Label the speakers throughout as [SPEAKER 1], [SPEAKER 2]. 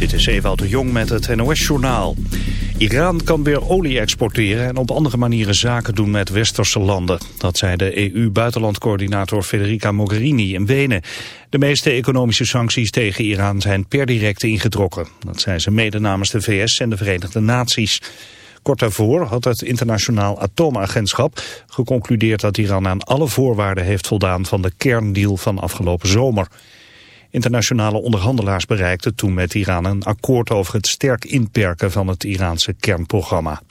[SPEAKER 1] Dit is Ewout de Jong met het NOS-journaal. Iran kan weer olie exporteren en op andere manieren zaken doen met westerse landen. Dat zei de EU-buitenlandcoördinator Federica Mogherini in Wenen. De meeste economische sancties tegen Iran zijn per direct ingetrokken. Dat zei ze mede namens de VS en de Verenigde Naties. Kort daarvoor had het internationaal atoomagentschap geconcludeerd dat Iran aan alle voorwaarden heeft voldaan van de kerndeal van afgelopen zomer. Internationale onderhandelaars bereikten toen met Iran een akkoord over het sterk inperken van het Iraanse kernprogramma.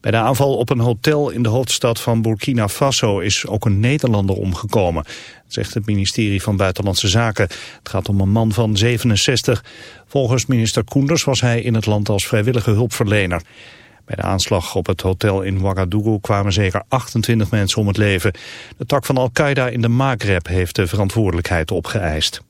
[SPEAKER 1] Bij de aanval op een hotel in de hoofdstad van Burkina Faso is ook een Nederlander omgekomen, zegt het ministerie van Buitenlandse Zaken. Het gaat om een man van 67. Volgens minister Koenders was hij in het land als vrijwillige hulpverlener. Bij de aanslag op het hotel in Ouagadougou kwamen zeker 28 mensen om het leven. De tak van Al-Qaeda in de Maghreb heeft de verantwoordelijkheid opgeëist.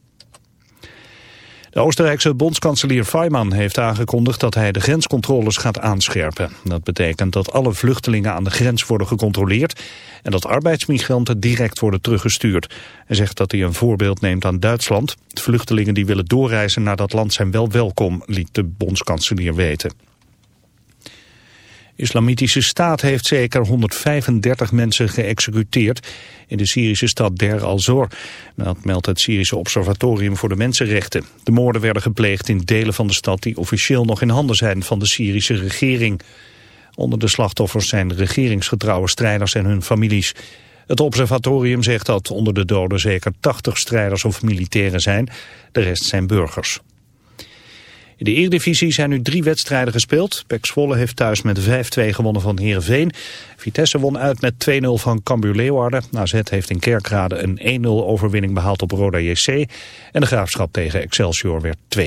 [SPEAKER 1] De Oostenrijkse bondskanselier Fayman heeft aangekondigd dat hij de grenscontroles gaat aanscherpen. Dat betekent dat alle vluchtelingen aan de grens worden gecontroleerd en dat arbeidsmigranten direct worden teruggestuurd. Hij zegt dat hij een voorbeeld neemt aan Duitsland. vluchtelingen die willen doorreizen naar dat land zijn wel welkom, liet de bondskanselier weten. Islamitische staat heeft zeker 135 mensen geëxecuteerd in de Syrische stad Der al-Zor. Dat meldt het Syrische Observatorium voor de Mensenrechten. De moorden werden gepleegd in delen van de stad die officieel nog in handen zijn van de Syrische regering. Onder de slachtoffers zijn regeringsgetrouwe strijders en hun families. Het observatorium zegt dat onder de doden zeker 80 strijders of militairen zijn. De rest zijn burgers. In de Eredivisie zijn nu drie wedstrijden gespeeld. Pek Zwolle heeft thuis met 5-2 gewonnen van Heerenveen. Vitesse won uit met 2-0 van Cambuur Leeuwarden. AZ heeft in Kerkrade een 1-0 overwinning behaald op Roda JC. En de Graafschap tegen Excelsior werd 2-0.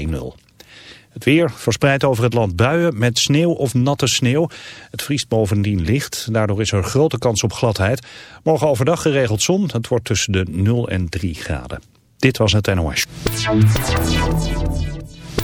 [SPEAKER 1] Het weer verspreidt over het land buien met sneeuw of natte sneeuw. Het vriest bovendien licht, daardoor is er grote kans op gladheid. Morgen overdag geregeld zon, het wordt tussen de 0 en 3 graden. Dit was het NOS.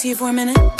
[SPEAKER 2] to you for a minute?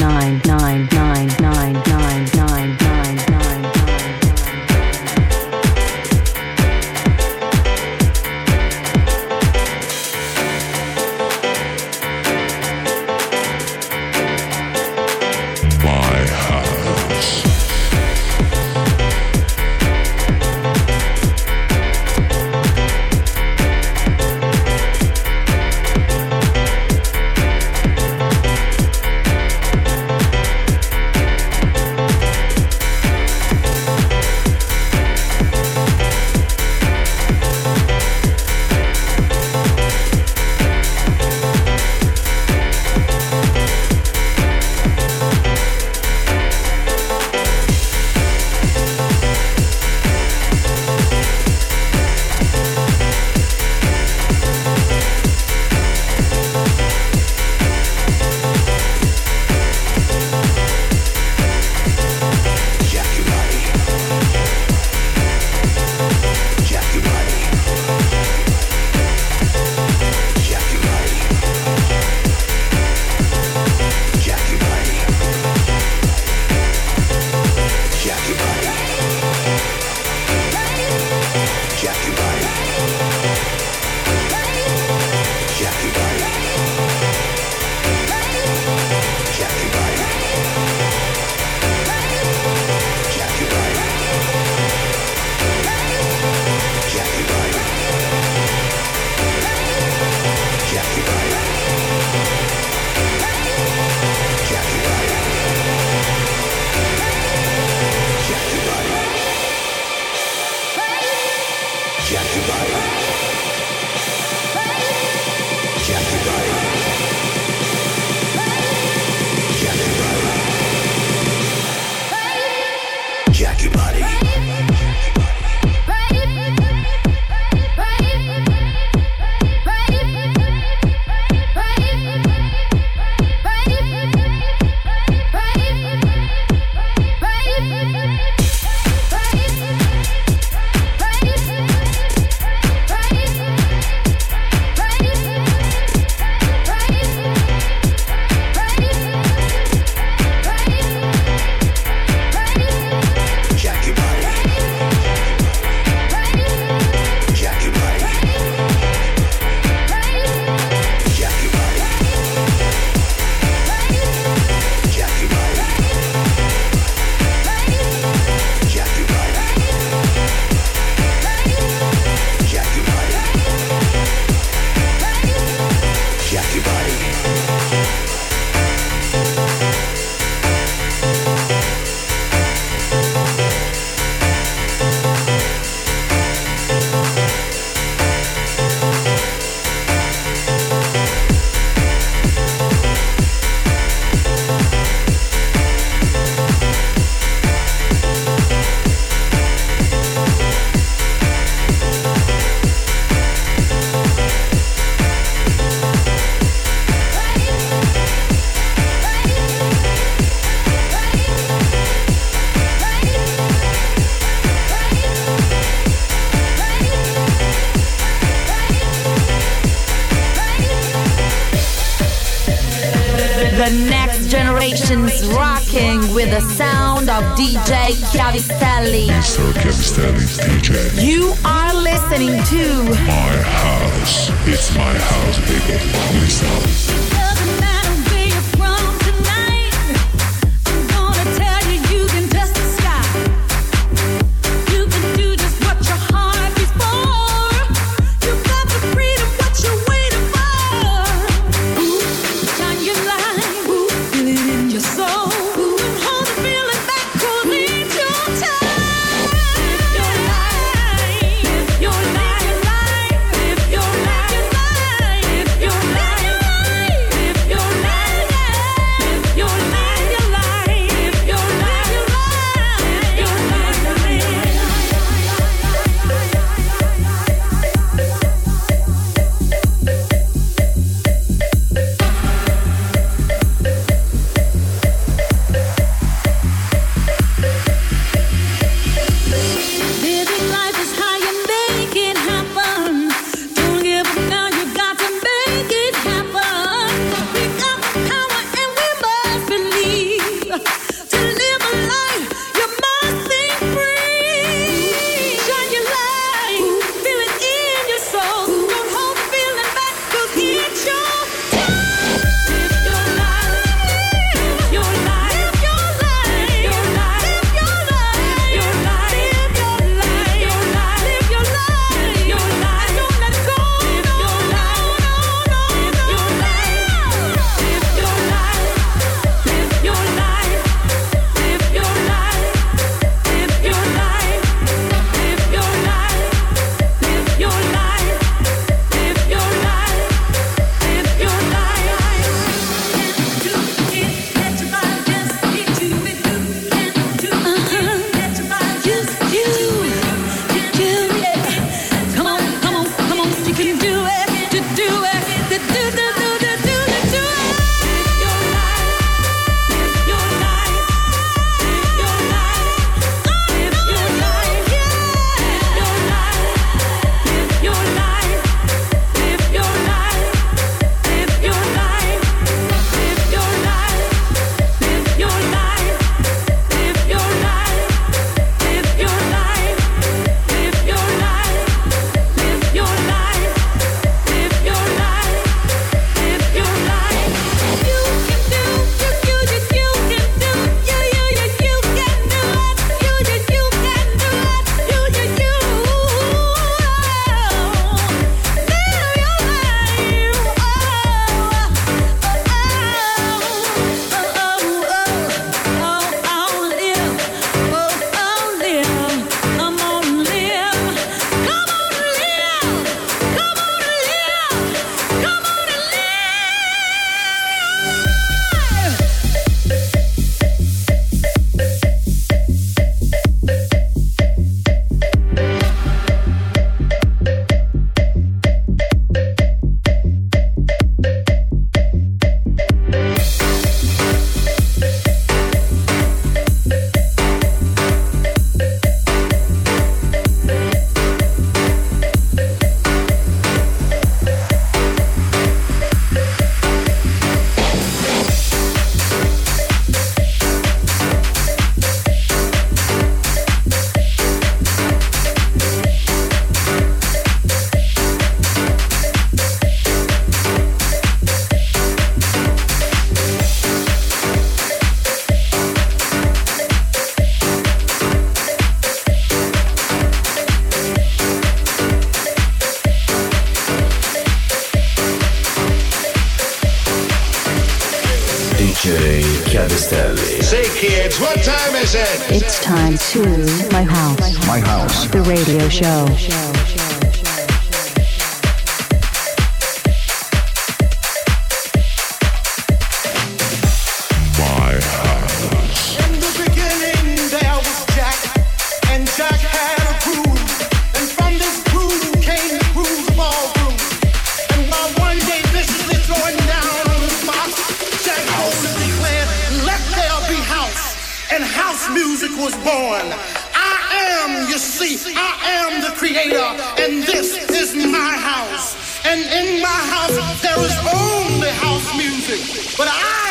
[SPEAKER 3] born. I
[SPEAKER 4] am, you see, I am the creator, and this is
[SPEAKER 5] my house.
[SPEAKER 6] And in my house, there is only house music. But I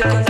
[SPEAKER 7] it on.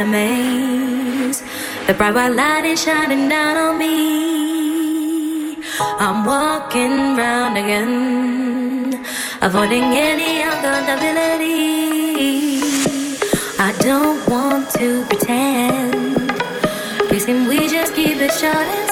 [SPEAKER 7] inside. The bright white light is shining down on me. I'm walking round again, avoiding any accountability. I don't want to pretend. Please, can we just keep it short and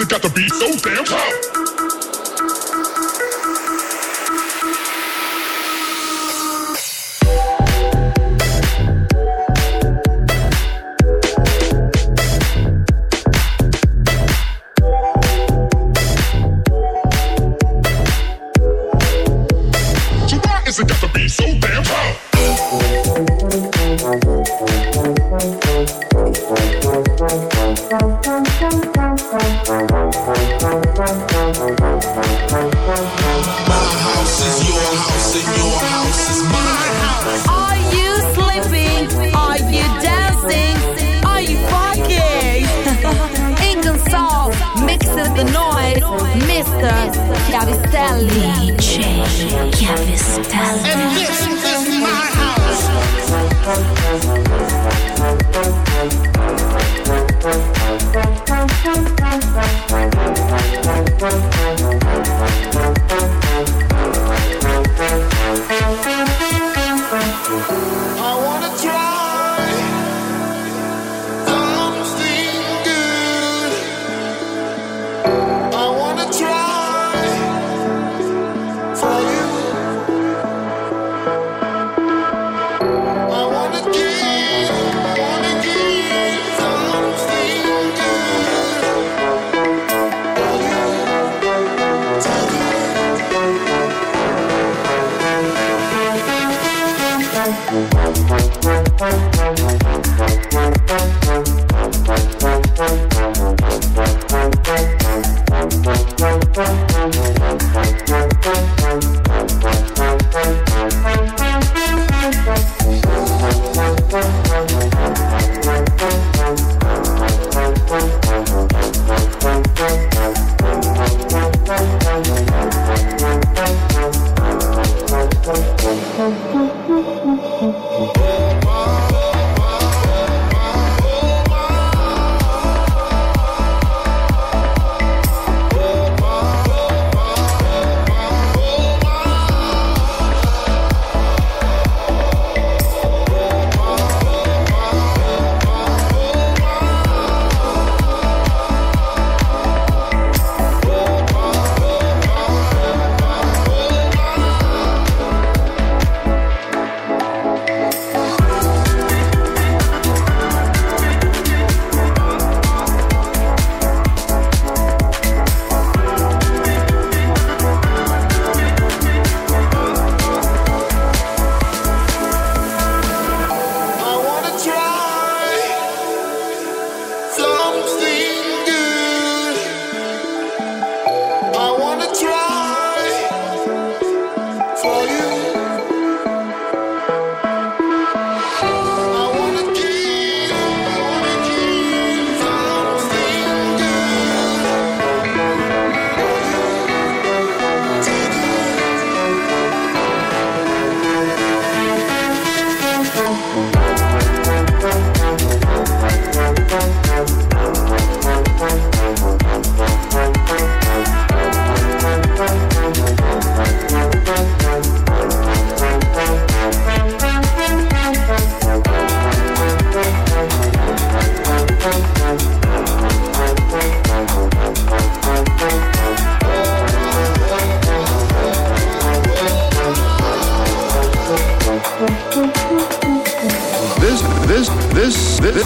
[SPEAKER 7] it
[SPEAKER 8] got to be so damn hot?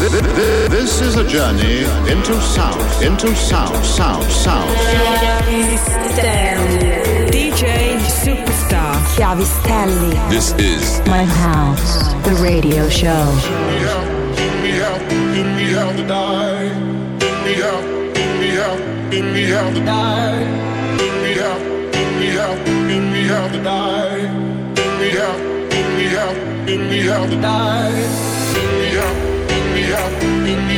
[SPEAKER 9] This is
[SPEAKER 10] a journey into sound, into sound, sound, sound.
[SPEAKER 11] DJ Superstar.
[SPEAKER 3] Chiavistelli.
[SPEAKER 12] This is
[SPEAKER 3] My house. The radio show.
[SPEAKER 13] me out, get me out to die. Get me out, get me out, get me out to die. Get me out, get me out, get me out to die. Get me out, get me out, get me out to die.